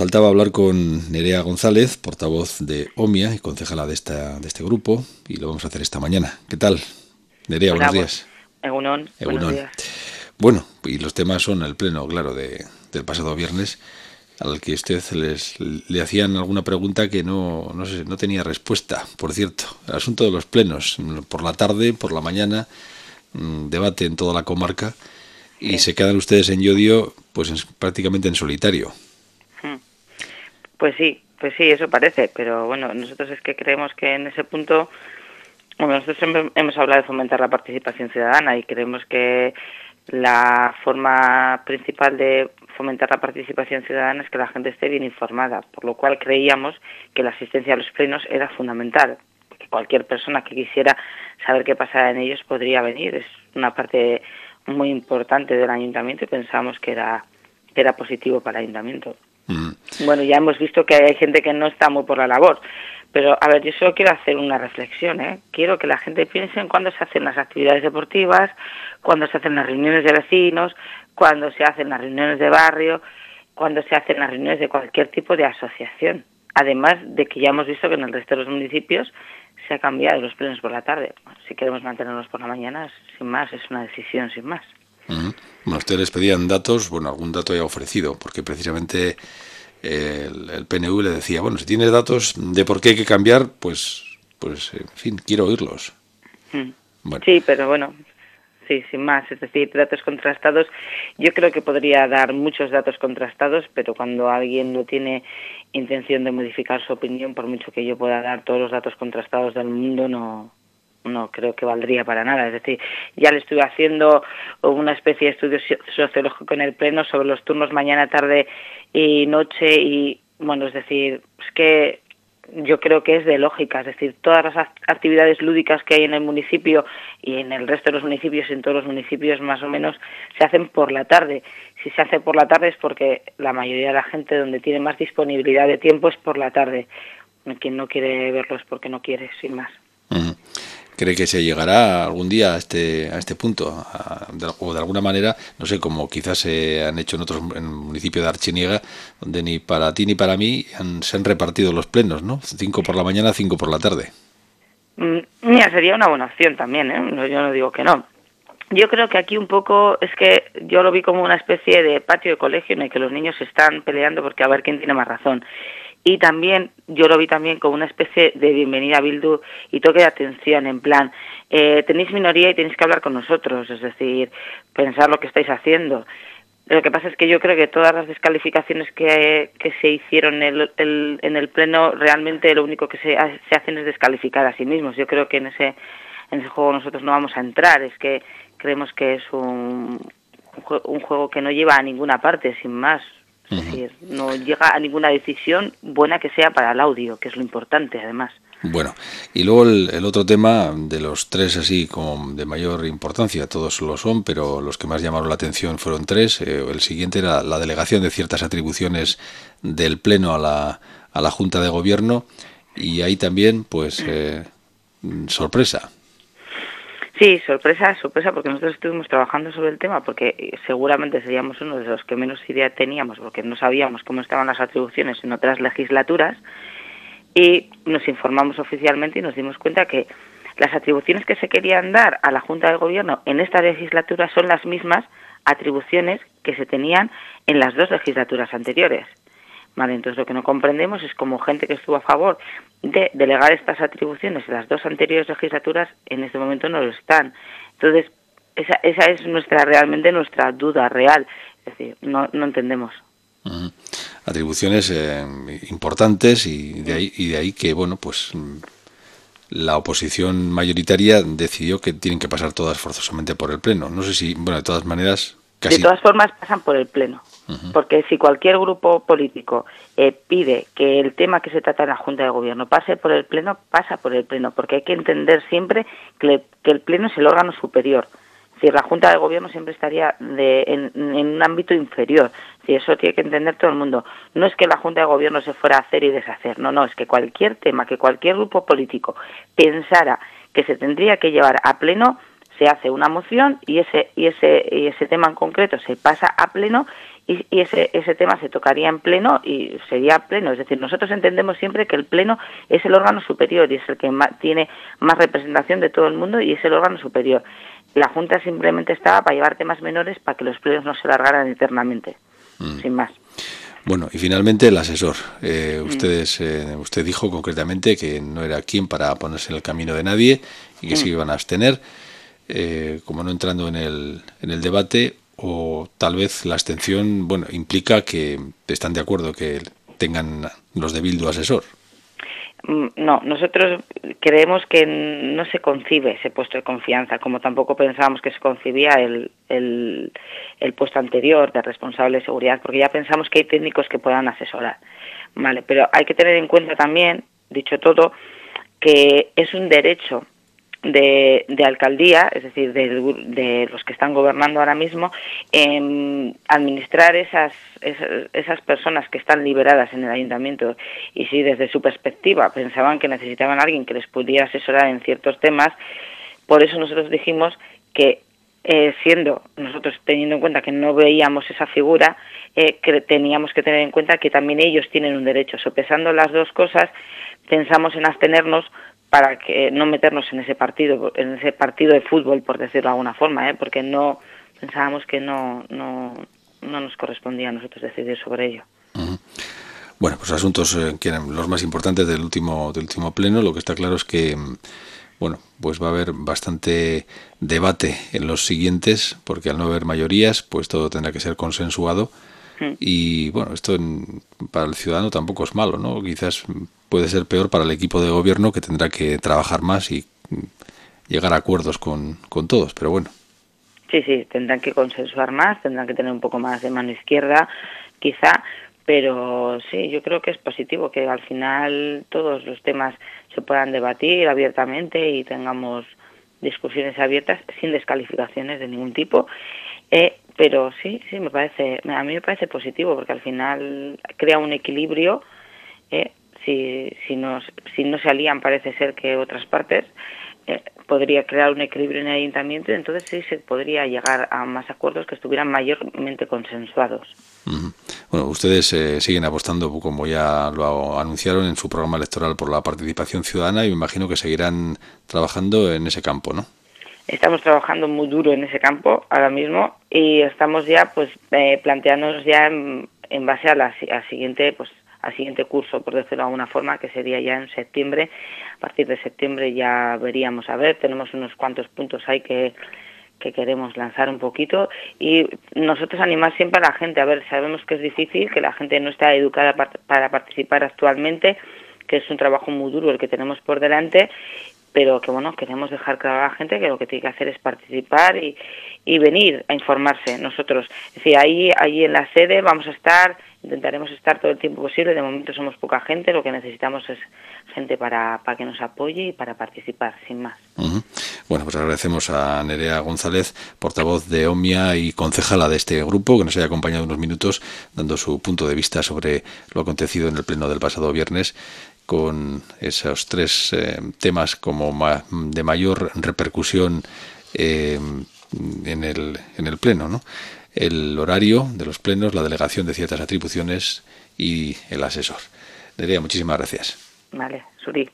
faltaba hablar con Nerea González, portavoz de OMIA y concejala de, esta, de este grupo, y lo vamos a hacer esta mañana. ¿Qué tal? Nerea, buenos días. Egunon, Buenos días. Bueno, y los temas son el pleno, claro, de, del pasado viernes, al que usted les, le hacían alguna pregunta que no, no, sé, no tenía respuesta, por cierto. El asunto de los plenos, por la tarde, por la mañana, mm, debate en toda la comarca, y se quedan ustedes en Yodio, pues prácticamente en solitario. Pues sí, pues sí, eso parece, pero bueno, nosotros es que creemos que en ese punto, bueno, nosotros hemos hablado de fomentar la participación ciudadana y creemos que la forma principal de fomentar la participación ciudadana es que la gente esté bien informada, por lo cual creíamos que la asistencia a los plenos era fundamental, que cualquier persona que quisiera saber qué pasaba en ellos podría venir, es una parte muy importante del ayuntamiento y pensamos que era, que era positivo para el ayuntamiento. Bueno, ya hemos visto que hay gente que no está muy por la labor, pero a ver, yo solo quiero hacer una reflexión, ¿eh? Quiero que la gente piense en cuándo se hacen las actividades deportivas, cuándo se hacen las reuniones de vecinos, cuándo se hacen las reuniones de barrio, cuándo se hacen las reuniones de cualquier tipo de asociación. Además de que ya hemos visto que en el resto de los municipios se ha cambiado los plenos por la tarde. si queremos mantenerlos por la mañana, sin más, es una decisión sin más. Bueno, ustedes pedían datos, bueno, algún dato ya ofrecido, porque precisamente el, el, PNV le decía, bueno, si tienes datos de por qué hay que cambiar, pues, pues en fin, quiero oírlos. Hmm. Sí, pero bueno, sí, sin más, es decir, datos contrastados. Yo creo que podría dar muchos datos contrastados, pero cuando alguien no tiene intención de modificar su opinión, por mucho que yo pueda dar todos los datos contrastados del mundo, no, no creo que valdría para nada. Es decir, ya le estuve haciendo una especie de estudio sociológico en el pleno sobre los turnos mañana, tarde y noche y, bueno, es decir, es que yo creo que es de lógica, es decir, todas las actividades lúdicas que hay en el municipio y en el resto de los municipios, en todos los municipios más o menos, se hacen por la tarde. Si se hace por la tarde es porque la mayoría de la gente donde tiene más disponibilidad de tiempo es por la tarde. Quien no quiere verlo es porque no quiere, sin más. ¿Cree que se llegará algún día a este, a este punto? o de alguna manera, no sé, como quizás se han hecho en otros en el municipio de Archiniega, donde ni para ti ni para mí se han repartido los plenos, ¿no? Cinco por la mañana, cinco por la tarde. Mm, mira, sería una buena opción también, ¿eh? yo no digo que no. Yo creo que aquí un poco es que yo lo vi como una especie de patio de colegio en el que los niños están peleando porque a ver quién tiene más razón y también yo lo vi también como una especie de bienvenida a Bildu y toque de atención en plan eh, tenéis minoría y tenéis que hablar con nosotros es decir pensar lo que estáis haciendo. Lo que pasa es que yo creo que todas las descalificaciones que, que se hicieron en el, en el pleno realmente lo único que se, se hacen es descalificar a sí mismos. Yo creo que en ese en ese juego nosotros no vamos a entrar es que creemos que es un, un juego que no lleva a ninguna parte sin más es decir, no llega a ninguna decisión buena que sea para el audio, que es lo importante además. Bueno, y luego el, otro tema de los tres así como de mayor importancia, todos lo son, pero los que más llamaron la atención fueron tres. Eh, el siguiente era la delegación de ciertas atribuciones del Pleno a la, a la Junta de Gobierno y ahí también, pues, eh, sorpresa. Sí, sorpresa, sorpresa, porque nosotros estuvimos trabajando sobre el tema, porque seguramente seríamos uno de los que menos idea teníamos, porque no sabíamos cómo estaban las atribuciones en otras legislaturas, y nos informamos oficialmente y nos dimos cuenta que las atribuciones que se querían dar a la Junta de Gobierno en esta legislatura son las mismas atribuciones que se tenían en las dos legislaturas anteriores. Vale, entonces lo que no comprendemos es como gente que estuvo a favor de delegar estas atribuciones en las dos anteriores legislaturas en este momento no lo están. Entonces, esa, esa es nuestra realmente nuestra duda real. Es decir, no, no entendemos. Atribuciones eh, importantes y de ahí y de ahí que bueno pues la oposición mayoritaria decidió que tienen que pasar todas forzosamente por el pleno. No sé si bueno de todas maneras de todas formas pasan por el pleno. Porque si cualquier grupo político eh, pide que el tema que se trata en la Junta de Gobierno pase por el Pleno, pasa por el Pleno, porque hay que entender siempre que, el Pleno es el órgano superior. Si la Junta de Gobierno siempre estaría en, un ámbito inferior. Si eso tiene que entender todo el mundo. No es que la Junta de Gobierno se fuera a hacer y deshacer. No, no, es que cualquier tema, que cualquier grupo político pensara que se tendría que llevar a pleno, se hace una moción y ese y ese y ese tema en concreto se pasa a pleno y, ese, ese tema se tocaría en pleno y sería pleno. Es decir, nosotros entendemos siempre que el pleno es el órgano superior y es el que tiene más representación de todo el mundo y es el órgano superior. La Junta simplemente estaba para llevar temas menores para que los plenos no se largaran eternamente, mm. sin más. Bueno, y finalmente el asesor. Eh, mm. ustedes, eh, usted dijo concretamente que no era quien para ponerse en el camino de nadie y que se mm. iban a abstener. Eh, como no entrando en el, en el debate, o tal vez la abstención, bueno, implica que están de acuerdo que tengan los de Bildu asesor. Mm, no, nosotros creemos que no se concibe ese puesto de confianza, como tampoco pensábamos que se concibía el, el, el, puesto anterior de responsable de seguridad, porque ya pensamos que hay técnicos que puedan asesorar. Vale, pero hay que tener en cuenta también, dicho todo, que es un derecho de, de alcaldía, es decir, de, de, los que están gobernando ahora mismo, en administrar esas, esas, personas que están liberadas en el ayuntamiento y si desde su perspectiva pensaban que necesitaban alguien que les pudiera asesorar en ciertos temas, por eso nosotros dijimos que eh, siendo nosotros teniendo en cuenta que no veíamos esa figura, eh, que teníamos que tener en cuenta que también ellos tienen un derecho. Sopesando las dos cosas, pensamos en abstenernos para que no meternos en ese partido, en ese partido de fútbol, por decirlo de alguna forma, ¿eh? porque no pensábamos que no, no, no nos correspondía a nosotros decidir sobre ello. Bueno, pues asuntos eh, que eran los más importantes del último del último pleno. Lo que está claro es que bueno, pues va a haber bastante debate en los siguientes, porque al no haber mayorías, pues todo tendrá que ser consensuado. Mm. Y bueno, esto para el ciudadano tampoco es malo, ¿no? Quizás puede ser peor para el equipo de gobierno que tendrá que trabajar más y llegar a acuerdos con, con todos, pero bueno. Sí, sí, tendrán que consensuar más, tendrán que tener un poco más de mano izquierda, quizá, pero sí, yo creo que es positivo que al final todos los temas se puedan debatir abiertamente y tengamos discusiones abiertas sin descalificaciones de ningún tipo. Eh, pero sí, sí, me parece, a mí me parece positivo porque al final crea un equilibrio eh, si, si, no, si no se alían parece ser que otras partes, eh, podría crear un equilibrio en el ayuntamiento y entonces sí se podría llegar a más acuerdos que estuvieran mayormente consensuados. Bueno, ustedes eh, siguen apostando, como ya lo anunciaron en su programa electoral, por la participación ciudadana y me imagino que seguirán trabajando en ese campo, ¿no? Estamos trabajando muy duro en ese campo ahora mismo y estamos ya pues eh, planteándonos ya en, base a la siguiente pues al siguiente curso, por decirlo de alguna forma, que sería ya en septiembre. A partir de septiembre ya veríamos a ver, tenemos unos cuantos puntos ahí que, que queremos lanzar un poquito y nosotros animar siempre a la gente. A ver, sabemos que es difícil, que la gente no está educada para participar actualmente, que es un trabajo muy duro el que tenemos por delante pero que bueno, queremos dejar claro a la gente que lo que tiene que hacer es participar y, y venir a informarse nosotros. Es decir, ahí, ahí en la sede vamos a estar intentaremos estar todo el tiempo posible. De momento somos poca gente, lo que necesitamos es gente para, para que nos apoye y para participar, sin más. Bueno, pues agradecemos a Nerea González, portavoz de OMIA y concejala de este grupo, que nos haya acompañado unos minutos dando su punto de vista sobre lo acontecido en el pleno del pasado viernes con esos tres eh, temas como de mayor repercusión eh, en, el, en el pleno, ¿no? el horario de los plenos, la delegación de ciertas atribuciones y el asesor. Nerea, muchísimas gracias. Vale, Suri.